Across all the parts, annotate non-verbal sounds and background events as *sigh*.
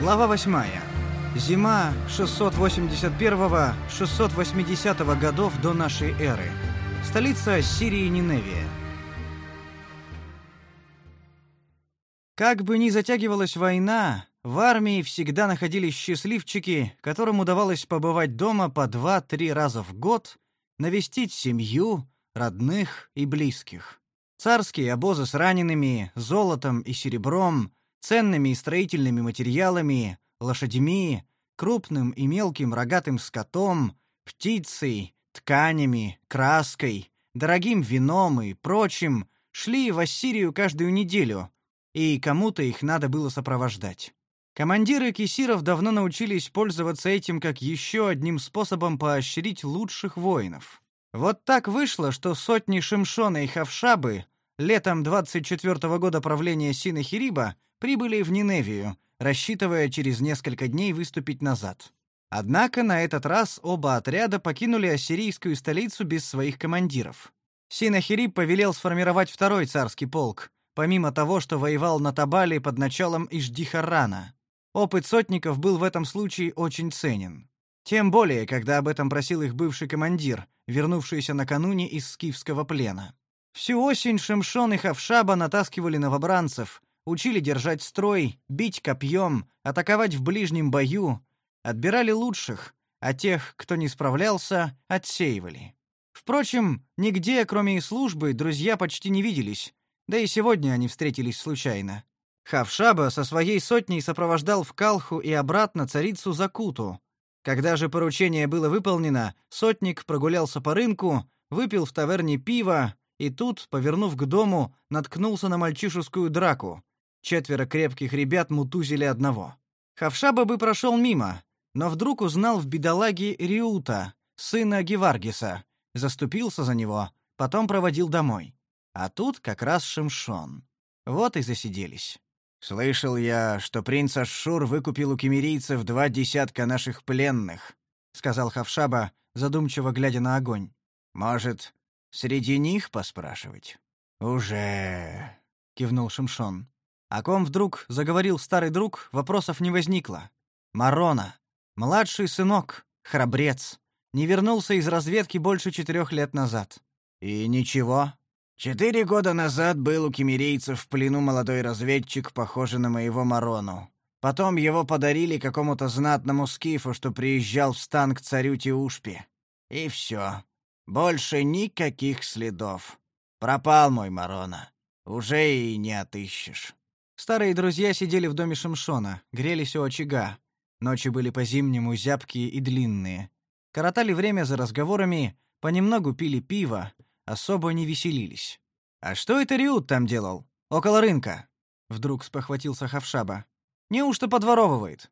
Глава 8. Зима 681-680 годов до нашей эры. Столица Сирии Ниневия. Как бы ни затягивалась война, в армии всегда находились счастливчики, которым удавалось побывать дома по два-три раза в год, навестить семью, родных и близких. Царские обозы с ранеными, золотом и серебром, ценными и строительными материалами, лошадьми, крупным и мелким рогатым скотом, птицей, тканями, краской, дорогим вином и прочим шли в Ассирию каждую неделю, и кому-то их надо было сопровождать. Командиры кисиров давно научились пользоваться этим как еще одним способом поощрить лучших воинов. Вот так вышло, что сотни Шимшона и Хавшабы летом 24 -го года правления Синахириба прибыли в Ниневию, рассчитывая через несколько дней выступить назад. Однако на этот раз оба отряда покинули ассирийскую столицу без своих командиров. Синахириб повелел сформировать второй царский полк, помимо того, что воевал на Табале под началом Иждихарана. Опыт сотников был в этом случае очень ценен. Тем более, когда об этом просил их бывший командир, вернувшийся накануне из скифского плена. Всю осень Шимшон и Хавшаба натаскивали новобранцев, учили держать строй, бить копьем, атаковать в ближнем бою, отбирали лучших, а тех, кто не справлялся, отсеивали. Впрочем, нигде, кроме и службы, друзья почти не виделись, да и сегодня они встретились случайно. Хавшаба со своей сотней сопровождал в Калху и обратно царицу Закуту, когда же поручение было выполнено, сотник прогулялся по рынку, выпил в таверне пиво и тут, повернув к дому, наткнулся на мальчишескую драку. Четверо крепких ребят мутузили одного. Хавшаба бы прошел мимо, но вдруг узнал в бедолаге Риута, сына Геваргиса, заступился за него, потом проводил домой. А тут как раз Шимшон. Вот и засиделись. «Слышал я, что принц Ашшур выкупил у кемерийцев два десятка наших пленных», — сказал Хавшаба, задумчиво глядя на огонь. «Может, среди них поспрашивать?» «Уже...» — кивнул Шимшон. О ком вдруг заговорил старый друг, вопросов не возникло. Марона, младший сынок, храбрец, не вернулся из разведки больше четырех лет назад. «И ничего?» Четыре года назад был у кемерийцев в плену молодой разведчик, похожий на моего Марону. Потом его подарили какому-то знатному скифу, что приезжал в стан к царю Тиушпе. И все. Больше никаких следов. Пропал мой Марона. Уже и не отыщешь. Старые друзья сидели в доме Шимшона, грелись у очага. Ночи были по-зимнему зябкие и длинные. Коротали время за разговорами, понемногу пили пиво, особо не веселились. «А что это Риут там делал? Около рынка?» Вдруг спохватился Хавшаба. «Неужто подворовывает?»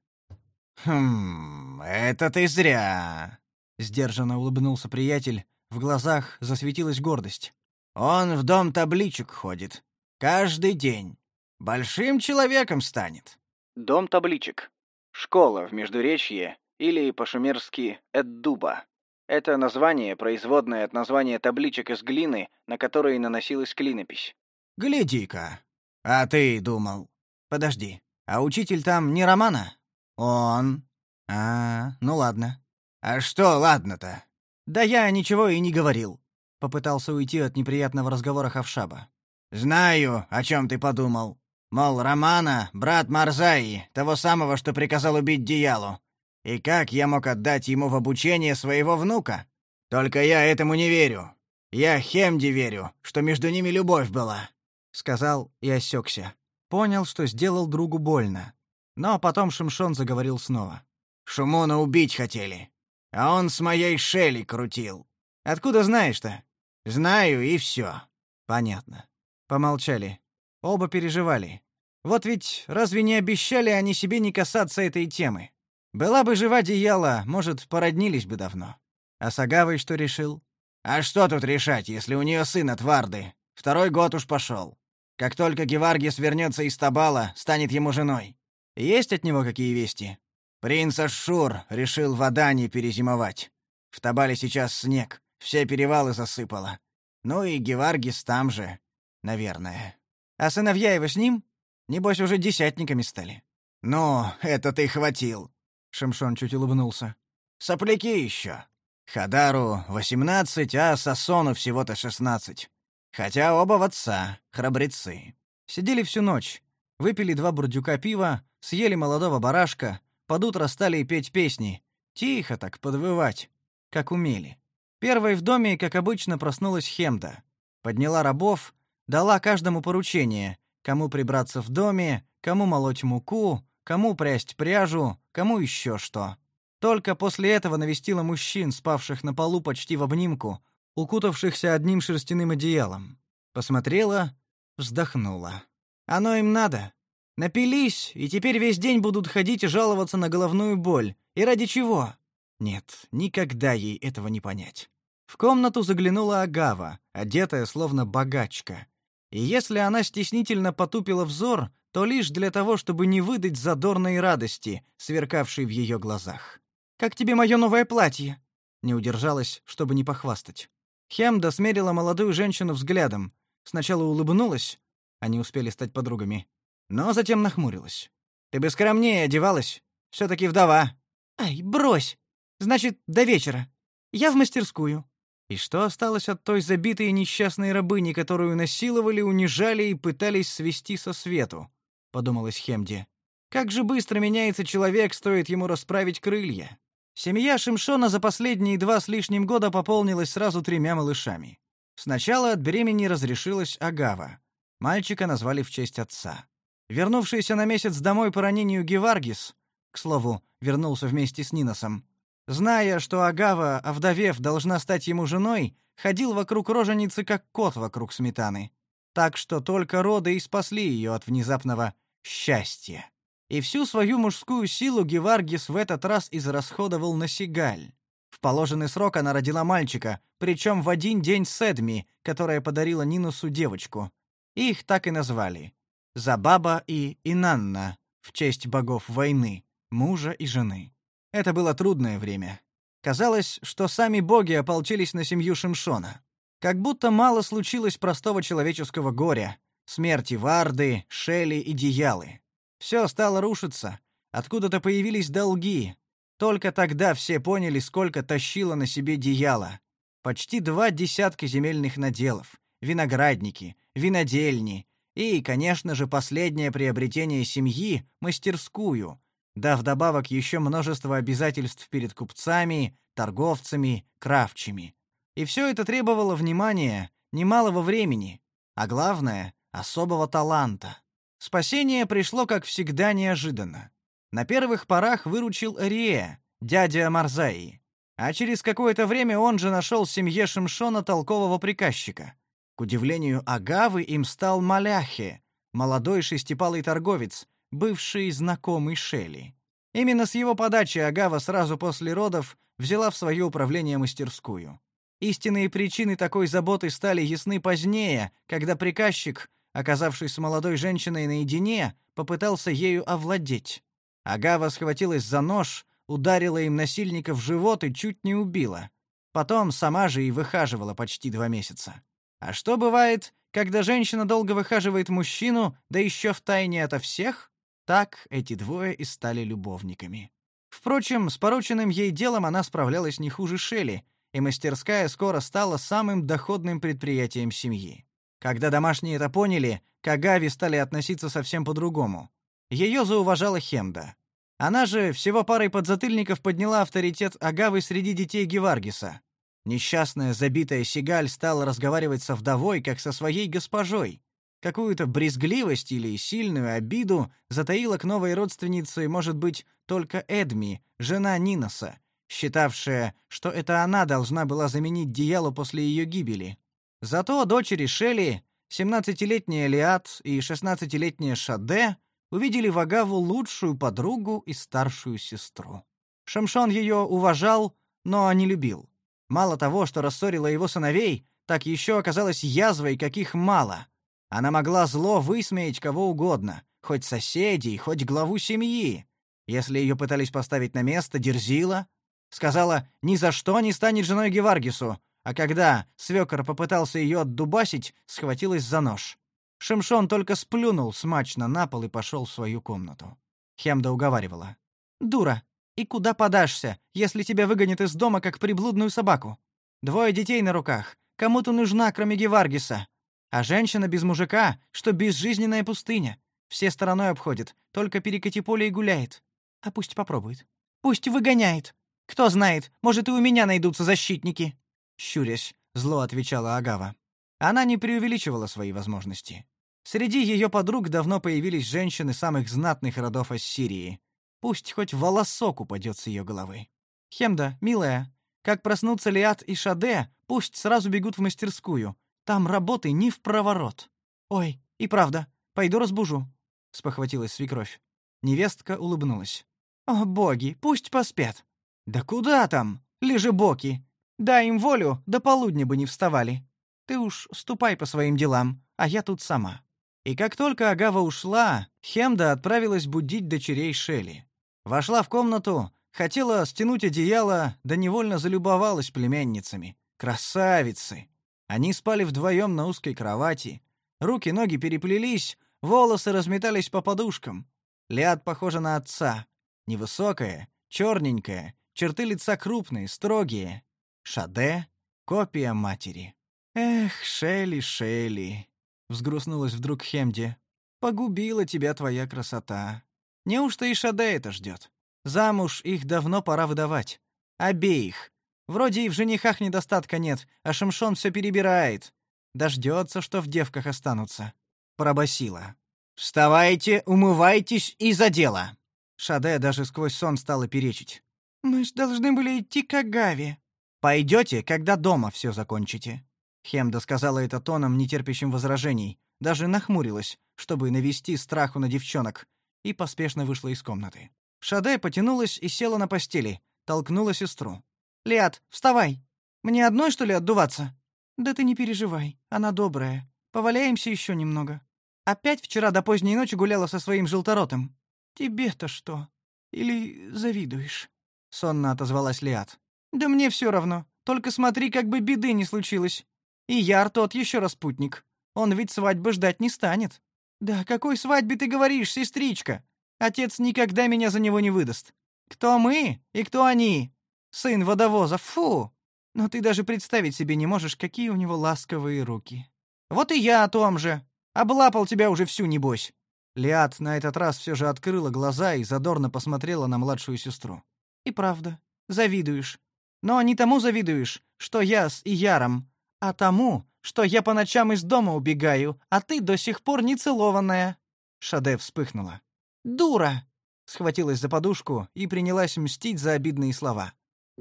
«Хм, это ты зря!» Сдержанно улыбнулся приятель, в глазах засветилась гордость. «Он в дом табличек ходит. Каждый день. Большим человеком станет». Дом табличек. Школа в Междуречье или по-шумерски Эддуба. Это название производное от названия табличек из глины, на которые наносилась клинопись. «Гляди-ка! А ты думал? Подожди, а учитель там не Романа?» «Он...» «А, ну ладно». «А что ладно-то?» «Да я ничего и не говорил», — попытался уйти от неприятного разговора Хавшаба. «Знаю, о чем ты подумал. Мол, Романа — брат Марзаи, того самого, что приказал убить Диялу. И как я мог отдать ему в обучение своего внука? Только я этому не верю. Я Хемди верю, что между ними любовь была», — сказал и осекся. Понял, что сделал другу больно. Но потом Шимшон заговорил снова. «Шумона убить хотели. А он с моей Шелли крутил. Откуда знаешь-то?» «Знаю, и все». «Понятно». Помолчали. Оба переживали. Вот ведь разве не обещали они себе не касаться этой темы? Была бы жива Дияла, может, породнились бы давно. А Сагавой что решил? А что тут решать, если у нее сын от Варды? Второй год уж пошел. Как только Геваргис вернется из Табала, станет ему женой. Есть от него какие вести? Принц Ашшур решил в Адане перезимовать. В Табале сейчас снег, все перевалы засыпало. Ну и Геваргис там же, наверное. А сыновья его с ним? Небось, уже десятниками стали. «Ну, это ты хватил», — Шимшон чуть улыбнулся. «Сопляки еще. Хадару — восемнадцать, а Сасону всего-то шестнадцать. Хотя оба в отца, храбрецы. Сидели всю ночь, выпили два бурдюка пива, съели молодого барашка, под утро стали петь песни. Тихо так, подвывать, как умели. Первой в доме, как обычно, проснулась Хемда. Подняла рабов, дала каждому поручение, кому прибраться в доме, кому молоть муку, кому прясть пряжу, кому еще что. Только после этого навестила мужчин, спавших на полу почти в обнимку, укутавшихся одним шерстяным одеялом. Посмотрела, вздохнула. Оно им надо. Напились, и теперь весь день будут ходить и жаловаться на головную боль. И ради чего? Нет, никогда ей этого не понять. В комнату заглянула Агава, одетая словно богачка. И если она стеснительно потупила взор, то лишь для того, чтобы не выдать задорной радости, сверкавшей в ее глазах. «Как тебе мое новое платье?» Не удержалась, чтобы не похвастать. Хемда смерила молодую женщину взглядом. Сначала улыбнулась, они успели стать подругами, но затем нахмурилась. «Ты бы скромнее одевалась. все таки вдова». «Ай, брось! Значит, до вечера. Я в мастерскую». И что осталось от той забитой и несчастной рабыни, которую насиловали, унижали и пытались свести со свету? Подумалось Хемди. Как же быстро меняется человек, стоит ему расправить крылья. Семья Шимшона за последние два с лишним года пополнилась сразу тремя малышами. Сначала от бремени разрешилась Агава. Мальчика назвали в честь отца. Вернувшийся на месяц домой по ранению Геваргис, к слову, вернулся вместе с Ниносом, Зная, что Агава, овдовев, должна стать ему женой, ходил вокруг роженицы, как кот вокруг сметаны. Так что только роды и спасли ее от внезапного счастья. И всю свою мужскую силу Геваргис в этот раз израсходовал на Сигаль. В положенный срок она родила мальчика, причем в один день с Эдми, которая подарила Нинусу девочку. Их так и назвали. Забаба и Инанна, в честь богов войны, мужа и жены. Это было трудное время. Казалось, что сами боги ополчились на семью Шимшона. Как будто мало случилось простого человеческого горя, смерти Варды, Шели и Диялы. Все стало рушиться, откуда-то появились долги. Только тогда все поняли, сколько тащила на себе Дияла. Почти два десятка земельных наделов, виноградники, винодельни и, конечно же, последнее приобретение семьи — мастерскую, да вдобавок еще множество обязательств перед купцами, торговцами, кравчими. И все это требовало внимания, немалого времени, а главное — особого таланта. Спасение пришло, как всегда, неожиданно. На первых порах выручил Рие, дядя Марзаи. А через какое-то время он же нашел семье Шимшона толкового приказчика. К удивлению Агавы им стал Маляхе, молодой шестипалый торговец, бывший знакомый Шелли. Именно с его подачи Агава сразу после родов взяла в свое управление мастерскую. Истинные причины такой заботы стали ясны позднее, когда приказчик, оказавшись с молодой женщиной наедине, попытался ею овладеть. Агава схватилась за нож, ударила им насильника в живот и чуть не убила. Потом сама же и выхаживала почти два месяца. А что бывает, когда женщина долго выхаживает мужчину, да еще втайне ото всех? Так эти двое и стали любовниками. Впрочем, с порученным ей делом она справлялась не хуже Шелли, и мастерская скоро стала самым доходным предприятием семьи. Когда домашние это поняли, к Агави стали относиться совсем по-другому. Ее зауважала Хемда. Она же всего парой подзатыльников подняла авторитет Агавы среди детей Геваргиса. Несчастная забитая Сигаль стала разговаривать со вдовой, как со своей госпожой. Какую-то брезгливость или сильную обиду затаила к новой родственнице, может быть, только Эдми, жена Ниноса, считавшая, что это она должна была заменить Диалу после ее гибели. Зато дочери Шелли, 17-летняя Лиат и 16-летняя Шаде, увидели в Агаву лучшую подругу и старшую сестру. Шамшон ее уважал, но не любил. Мало того, что рассорила его сыновей, так еще оказалась язвой, каких мало — она могла зло высмеять кого угодно, хоть соседей, хоть главу семьи. Если ее пытались поставить на место, дерзила, сказала ни за что не станет женой Геваргису, а когда свекор попытался ее отдубасить, схватилась за нож. Шимшон только сплюнул смачно на пол и пошел в свою комнату. Хемда уговаривала. «Дура! И куда подашься, если тебя выгонят из дома, как приблудную собаку? Двое детей на руках. Кому ты нужна, кроме Геваргиса? А женщина без мужика, что безжизненная пустыня. Все стороной обходит, только перекати поле и гуляет. А пусть попробует. Пусть выгоняет. Кто знает, может, и у меня найдутся защитники. Щурясь, зло отвечала Агава. Она не преувеличивала свои возможности. Среди ее подруг давно появились женщины самых знатных родов Ассирии. Пусть хоть волосок упадет с ее головы. Хемда, милая, как проснутся Лиат и Шаде, пусть сразу бегут в мастерскую. Там работы не в проворот. Ой, и правда, пойду разбужу, спохватилась свекровь. Невестка улыбнулась. О, боги, пусть поспят. Да куда там? Лежи боки. Дай им волю, до полудня бы не вставали. Ты уж ступай по своим делам, а я тут сама. И как только Агава ушла, Хемда отправилась будить дочерей Шели. Вошла в комнату, хотела стянуть одеяло, да невольно залюбовалась племянницами. Красавицы! Они спали вдвоем на узкой кровати. Руки-ноги переплелись, волосы разметались по подушкам. Лиад похожа на отца. Невысокая, черненькая, черты лица крупные, строгие. Шаде — копия матери. «Эх, Шелли, Шелли!» взгрустнулась вдруг Хемди. Погубила тебя твоя красота. Неужто и Шаде это ждет? Замуж их давно пора выдавать. Обеих. Вроде и в женихах недостатка нет, а Шамшон все перебирает. Дождется, что в девках останутся. Пробасила. «Вставайте, умывайтесь и за дело!» Шаде даже сквозь сон стала перечить. «Мы ж должны были идти к Агаве». «Пойдете, когда дома все закончите». Хемда сказала это тоном, нетерпящим возражений, даже нахмурилась, чтобы навести страху на девчонок, и поспешно вышла из комнаты. Шаде потянулась и села на постели, толкнула сестру. «Лиад, вставай! Мне одной, что ли, отдуваться?» «Да ты не переживай, она добрая. Поваляемся еще немного. Опять вчера до поздней ночи гуляла со своим желторотым. Тебе-то что? Или завидуешь?» Сонно отозвалась Лиад. «Да мне все равно. Только смотри, как бы беды не случилось. И Яр тот еще распутник. Он ведь свадьбы ждать не станет. Да какой свадьбе ты говоришь, сестричка? Отец никогда меня за него не выдаст. Кто мы и кто они? Сын водовоза, фу! Но ты даже представить себе не можешь, какие у него ласковые руки. Вот и я о том же. Облапал тебя уже всю, небось. Лиад на этот раз все же открыла глаза и задорно посмотрела на младшую сестру. И правда, завидуешь. Но не тому завидуешь, что я с Ияром, а тому, что я по ночам из дома убегаю, а ты до сих пор не целованная. Шаде вспыхнула. Дура, схватилась за подушку и принялась мстить за обидные слова.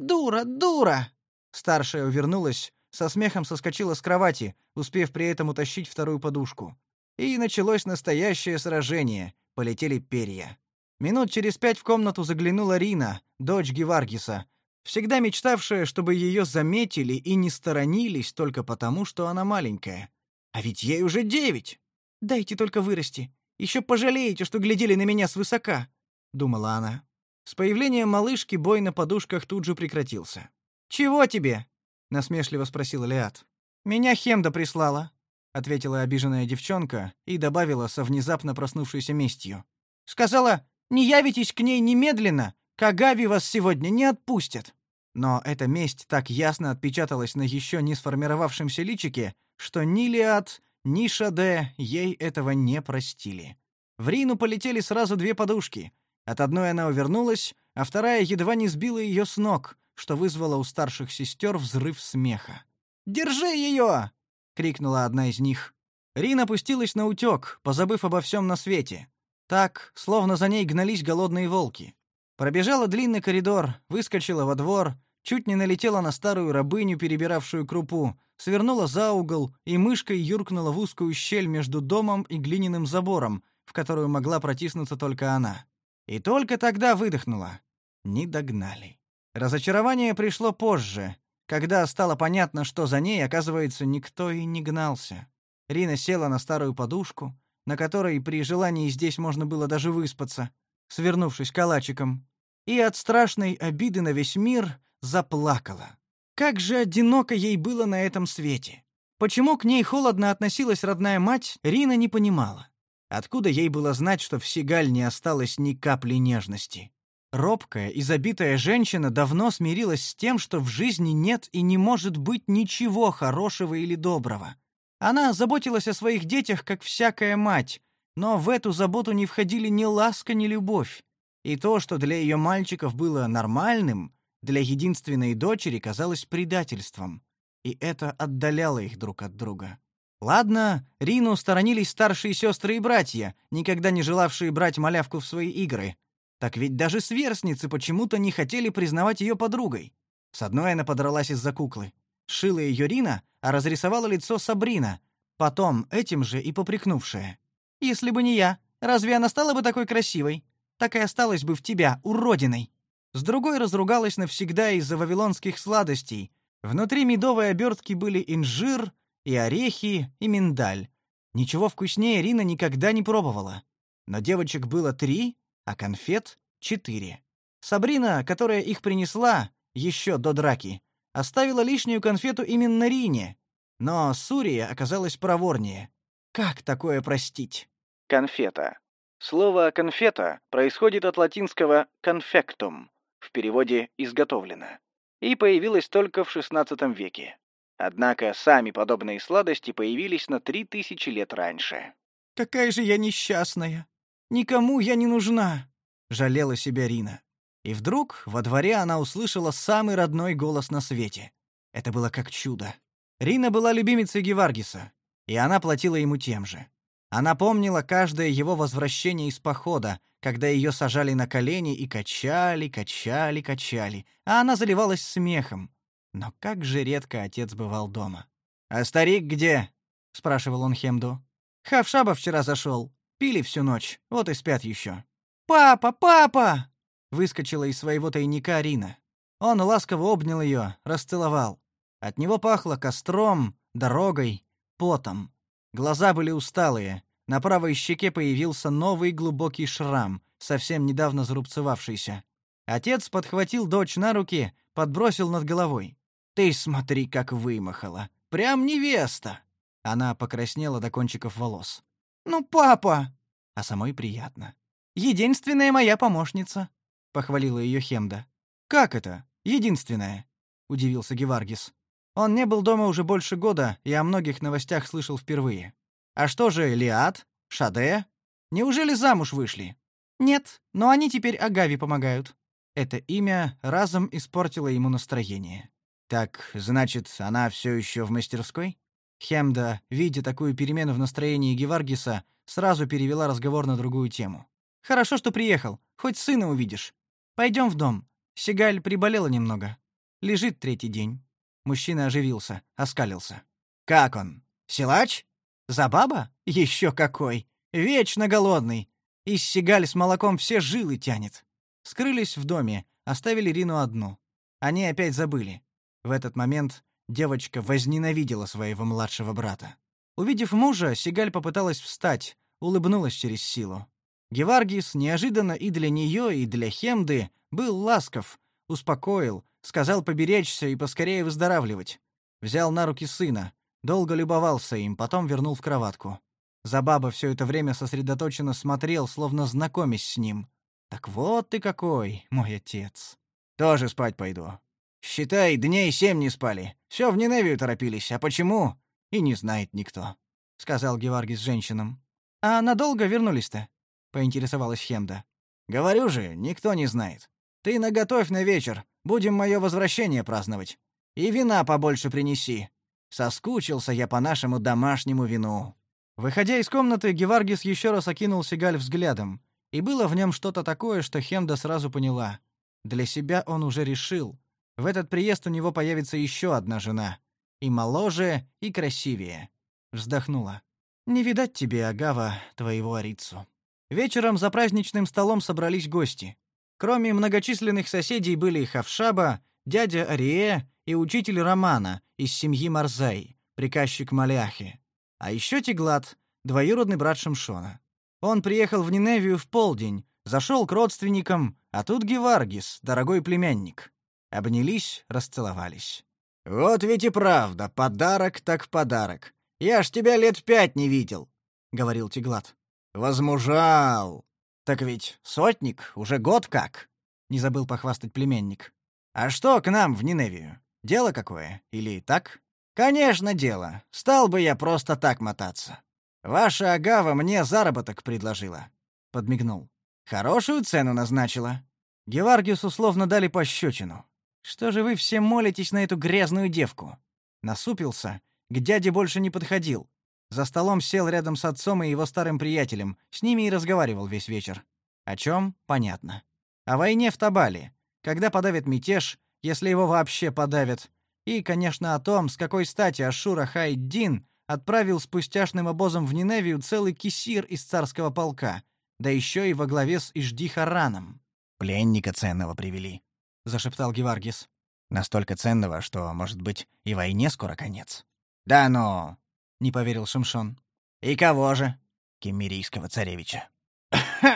Дура, дура. Старшая увернулась, со смехом соскочила с кровати, успев при этом утащить вторую подушку. И началось настоящее сражение. Полетели перья. Минут через пять в комнату заглянула Рина, дочь Геваргиса, всегда мечтавшая, чтобы ее заметили и не сторонились только потому, что она маленькая. А ведь ей уже девять. Дайте только вырасти. Еще пожалеете, что глядели на меня свысока, думала она. С появлением малышки бой на подушках тут же прекратился. Чего тебе? насмешливо спросила Лиат. Меня Хемда прислала, ответила обиженная девчонка и добавила со внезапно проснувшейся местью. Сказала: "Не явитесь к ней немедленно, Кагави вас сегодня не отпустят. Но эта месть так ясно отпечаталась на еще не сформировавшемся личике, что ни Лиад, ни Шаде ей этого не простили. В Рину полетели сразу две подушки. От одной она увернулась, а вторая едва не сбила ее с ног, что вызвало у старших сестер взрыв смеха. «Держи ее!» — крикнула одна из них. Рин опустилась на утек, позабыв обо всем на свете. Так, словно за ней гнались голодные волки. Пробежала длинный коридор, выскочила во двор, чуть не налетела на старую рабыню, перебиравшую крупу, свернула за угол и мышкой юркнула в узкую щель между домом и глиняным забором, в которую могла протиснуться только она. И только тогда выдохнула. Не догнали. Разочарование пришло позже, когда стало понятно, что за ней, оказывается, никто и не гнался. Рина села на старую подушку, на которой при желании здесь можно было даже выспаться, свернувшись калачиком, и от страшной обиды на весь мир заплакала. Как же одиноко ей было на этом свете. Почему к ней холодно относилась родная мать, Рина не понимала. Откуда ей было знать, что в Сигаль не осталось ни капли нежности? Робкая и забитая женщина давно смирилась с тем, что в жизни нет и не может быть ничего хорошего или доброго. Она заботилась о своих детях, как всякая мать, но в эту заботу не входили ни ласка, ни любовь. И то, что для ее мальчиков было нормальным, для единственной дочери казалось предательством. И это отдаляло их друг от друга. Ладно, Рину сторонились старшие сестры и братья, никогда не желавшие брать малявку в свои игры. Так ведь даже сверстницы почему-то не хотели признавать ее подругой. С одной она подралась из-за куклы. Шила ее Рина, а разрисовала лицо Сабрина, потом этим же и попрекнувшая. «Если бы не я, разве она стала бы такой красивой? Так и осталась бы в тебя, уродиной!» С другой разругалась навсегда из-за вавилонских сладостей. Внутри медовой обертки были инжир, и орехи, и миндаль. Ничего вкуснее Рина никогда не пробовала. Но девочек было три, а конфет — четыре. Сабрина, которая их принесла, еще до драки, оставила лишнюю конфету именно Рине. Но Сурия оказалась проворнее. Как такое простить? Конфета. Слово «конфета» происходит от латинского «confectum», в переводе «изготовлено», и появилось только в XVI веке. Однако сами подобные сладости появились на три тысячи лет раньше. «Какая же я несчастная! Никому я не нужна!» — жалела себя Рина. И вдруг во дворе она услышала самый родной голос на свете. Это было как чудо. Рина была любимицей Геваргиса, и она платила ему тем же. Она помнила каждое его возвращение из похода, когда ее сажали на колени и качали, качали, качали, а она заливалась смехом. Но как же редко отец бывал дома. «А старик где?» — спрашивал он Хемду. «Хавшаба вчера зашел. Пили всю ночь, вот и спят еще». «Папа, папа!» — выскочила из своего тайника Рина. Он ласково обнял ее, расцеловал. От него пахло костром, дорогой, потом. Глаза были усталые. На правой щеке появился новый глубокий шрам, совсем недавно зарубцевавшийся. Отец подхватил дочь на руки, подбросил над головой. Ты смотри, как вымахала. Прям невеста. Она покраснела до кончиков волос. Ну, папа, а самой приятно. Единственная моя помощница, похвалила ее Хемда. Как это? Единственная? удивился Геваргис. Он не был дома уже больше года и о многих новостях слышал впервые. А что же Лиад, Шаде? Неужели замуж вышли? Нет, но они теперь Агави помогают. Это имя разом испортило ему настроение. Так, значит, она все еще в мастерской? Хемда, видя такую перемену в настроении Геваргиса, сразу перевела разговор на другую тему. Хорошо, что приехал. Хоть сына увидишь. Пойдем в дом. Сигаль приболела немного. Лежит третий день. Мужчина оживился, оскалился. Как он? Силач? Забаба? Еще какой! Вечно голодный. Из Сигаль с молоком все жилы тянет. Скрылись в доме, оставили Рину одну. Они опять забыли. В этот момент девочка возненавидела своего младшего брата. Увидев мужа, Сигаль попыталась встать, улыбнулась через силу. Геваргис неожиданно и для нее, и для Хемды был ласков, успокоил, сказал поберечься и поскорее выздоравливать. Взял на руки сына, долго любовался им, потом вернул в кроватку. Забаба все это время сосредоточенно смотрел, словно знакомясь с ним. «Так вот ты какой, мой отец!» «Тоже спать пойду», Считай, дней семь не спали. Все в Ниневию торопились. А почему? И не знает никто», — сказал Геваргис женщинам. «А надолго вернулись-то?» — поинтересовалась Хемда. «Говорю же, никто не знает. Ты наготовь на вечер. Будем мое возвращение праздновать. И вина побольше принеси. Соскучился я по нашему домашнему вину». Выходя из комнаты, Геваргис еще раз окинул Сигаль взглядом. И было в нем что-то такое, что Хемда сразу поняла. Для себя он уже решил, в этот приезд у него появится еще одна жена. И моложе, и красивее. Вздохнула. «Не видать тебе, Агава, твоего Арицу». Вечером за праздничным столом собрались гости. Кроме многочисленных соседей были Хавшаба, дядя Арие и учитель Романа из семьи Марзай, приказчик Маляхи. А еще Теглат, двоюродный брат Шимшона. Он приехал в Ниневию в полдень, зашел к родственникам, а тут Геваргис, дорогой племянник. Обнялись, расцеловались. «Вот ведь и правда, подарок так подарок. Я ж тебя лет пять не видел», — говорил Теглат. Возмужал. Так ведь сотник уже год как, не забыл похвастать племенник. А что к нам в Ниневию? Дело какое или так? Конечно, дело. Стал бы я просто так мотаться. Ваша агава мне заработок предложила, подмигнул. Хорошую цену назначила. Геваргиус условно дали пощечину. Что же вы все молитесь на эту грязную девку? Насупился, к дяде больше не подходил. За столом сел рядом с отцом и его старым приятелем, с ними и разговаривал весь вечер. О чем? Понятно. О войне в Табале, когда подавит мятеж, если его вообще подавят, и, конечно, о том, с какой стати Ашура Хайддин отправил с пустяшным обозом в Ниневию целый кисир из царского полка, да еще и во главе с Ижди-Хараном. «Пленника ценного привели», — зашептал Геваргис. «Настолько ценного, что, может быть, и войне скоро конец». «Да ну!» — не поверил Шимшон. «И кого же?» «Кеммерийского царевича». *coughs*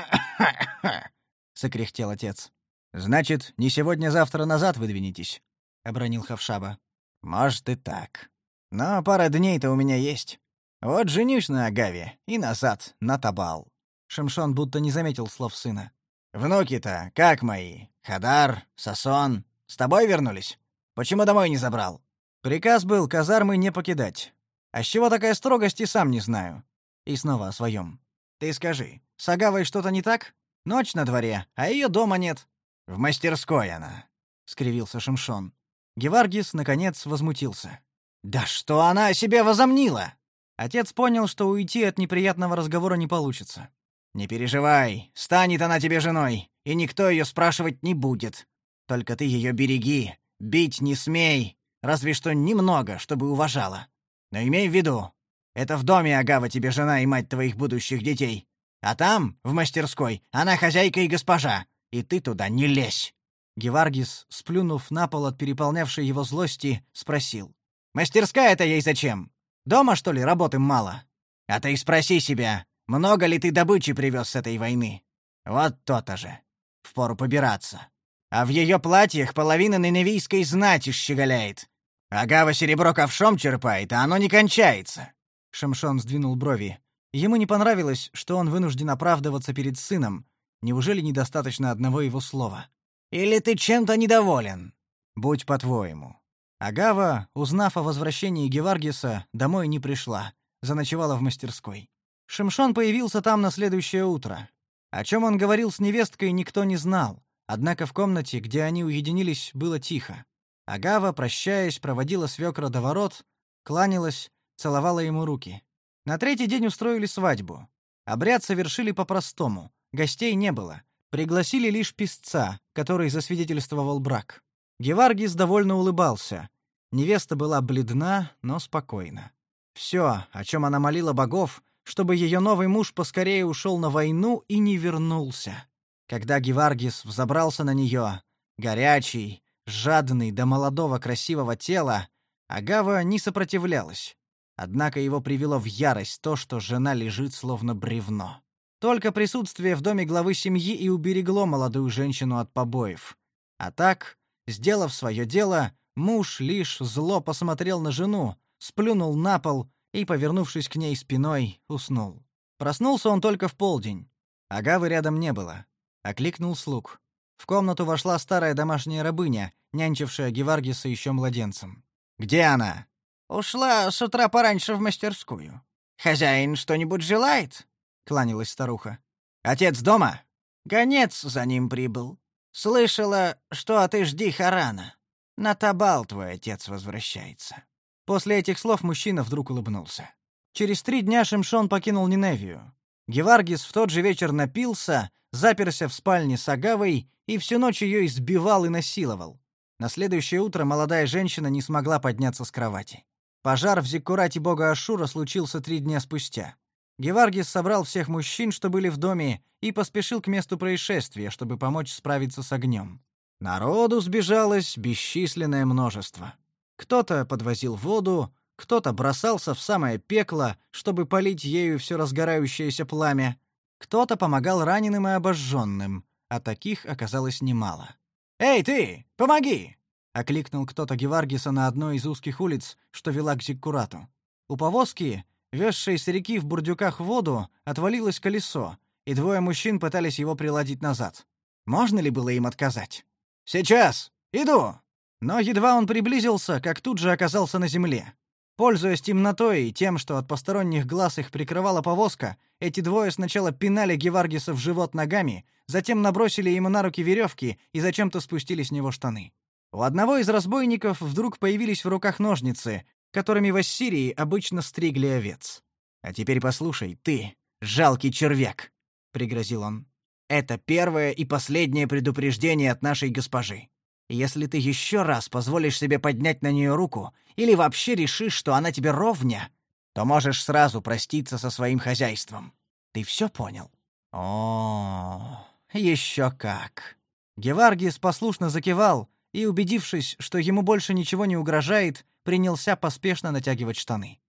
сокряхтел отец. «Значит, не сегодня-завтра назад выдвинетесь?» — обронил Хавшаба. «Может и так. Но пара дней-то у меня есть. Вот женюсь на Агаве и назад, на Табал». Шимшон будто не заметил слов сына. «Внуки-то как мои? Хадар, Сасон, с тобой вернулись? Почему домой не забрал?» Приказ был казармы не покидать. А с чего такая строгость, и сам не знаю. И снова о своем. Ты скажи, с Агавой что-то не так? Ночь на дворе, а ее дома нет. В мастерской она, скривился Шимшон. Геваргис наконец возмутился. Да что она о себе возомнила? Отец понял, что уйти от неприятного разговора не получится. Не переживай, станет она тебе женой, и никто ее спрашивать не будет. Только ты ее береги, бить не смей, разве что немного, чтобы уважала. Но имей в виду, это в доме Агава тебе жена и мать твоих будущих детей. А там, в мастерской, она хозяйка и госпожа, и ты туда не лезь. Геваргис, сплюнув на пол от переполнявшей его злости, спросил: "Мастерская-то ей зачем? Дома что ли работы мало? А ты спроси себя, много ли ты добычи привез с этой войны? Вот то-то же. Впору побираться. А в ее платьях половина ненавийской знати щеголяет. Агава серебро ковшом черпает, а оно не кончается. Шамшон сдвинул брови. Ему не понравилось, что он вынужден оправдываться перед сыном. Неужели недостаточно одного его слова? Или ты чем-то недоволен? Будь по-твоему. Агава, узнав о возвращении Геваргиса, домой не пришла, заночевала в мастерской. Шимшон появился там на следующее утро. О чем он говорил с невесткой, никто не знал. Однако в комнате, где они уединились, было тихо. Агава, прощаясь, проводила свекра до ворот, кланялась, целовала ему руки. На третий день устроили свадьбу. Обряд совершили по-простому. Гостей не было. Пригласили лишь писца, который засвидетельствовал брак. Геваргис довольно улыбался. Невеста была бледна, но спокойна. Все, о чем она молила богов, чтобы ее новый муж поскорее ушел на войну и не вернулся. Когда Геваргис взобрался на нее, горячий, жадный до молодого красивого тела, Агава не сопротивлялась. Однако его привело в ярость то, что жена лежит словно бревно. Только присутствие в доме главы семьи и уберегло молодую женщину от побоев. А так, сделав свое дело, муж лишь зло посмотрел на жену, сплюнул на пол и, повернувшись к ней спиной, уснул. Проснулся он только в полдень. Агавы рядом не было. Окликнул слуг. В комнату вошла старая домашняя рабыня, нянчившая Геваргиса еще младенцем. «Где она?» Ушла с утра пораньше в мастерскую. Хозяин что-нибудь желает? кланялась старуха. Отец дома? Гонец за ним прибыл. Слышала, что от Ижди Харана. На Табал твой отец возвращается. После этих слов мужчина вдруг улыбнулся. Через три дня Шимшон покинул Ниневию. Геваргис в тот же вечер напился, заперся в спальне с Агавой и всю ночь ее избивал и насиловал. На следующее утро молодая женщина не смогла подняться с кровати. Пожар в Зиккурате бога Ашура случился три дня спустя. Геваргис собрал всех мужчин, что были в доме, и поспешил к месту происшествия, чтобы помочь справиться с огнем. Народу сбежалось бесчисленное множество. Кто-то подвозил воду, кто-то бросался в самое пекло, чтобы полить ею все разгорающееся пламя, кто-то помогал раненым и обожженным, а таких оказалось немало. «Эй, ты! Помоги!» окликнул кто-то Геваргиса на одной из узких улиц, что вела к Зиккурату. У повозки, везшей с реки в бурдюках воду, отвалилось колесо, и двое мужчин пытались его приладить назад. Можно ли было им отказать? «Сейчас! Иду!» Но едва он приблизился, как тут же оказался на земле. Пользуясь темнотой и тем, что от посторонних глаз их прикрывала повозка, эти двое сначала пинали Геваргиса в живот ногами, затем набросили ему на руки веревки и зачем-то спустили с него штаны. У одного из разбойников вдруг появились в руках ножницы, которыми в Ассирии обычно стригли овец. «А теперь послушай, ты, жалкий червяк!» — пригрозил он. «Это первое и последнее предупреждение от нашей госпожи. Если ты еще раз позволишь себе поднять на нее руку или вообще решишь, что она тебе ровня, то можешь сразу проститься со своим хозяйством. Ты все понял? О, еще как. Геваргис послушно закивал и, убедившись, что ему больше ничего не угрожает, принялся поспешно натягивать штаны.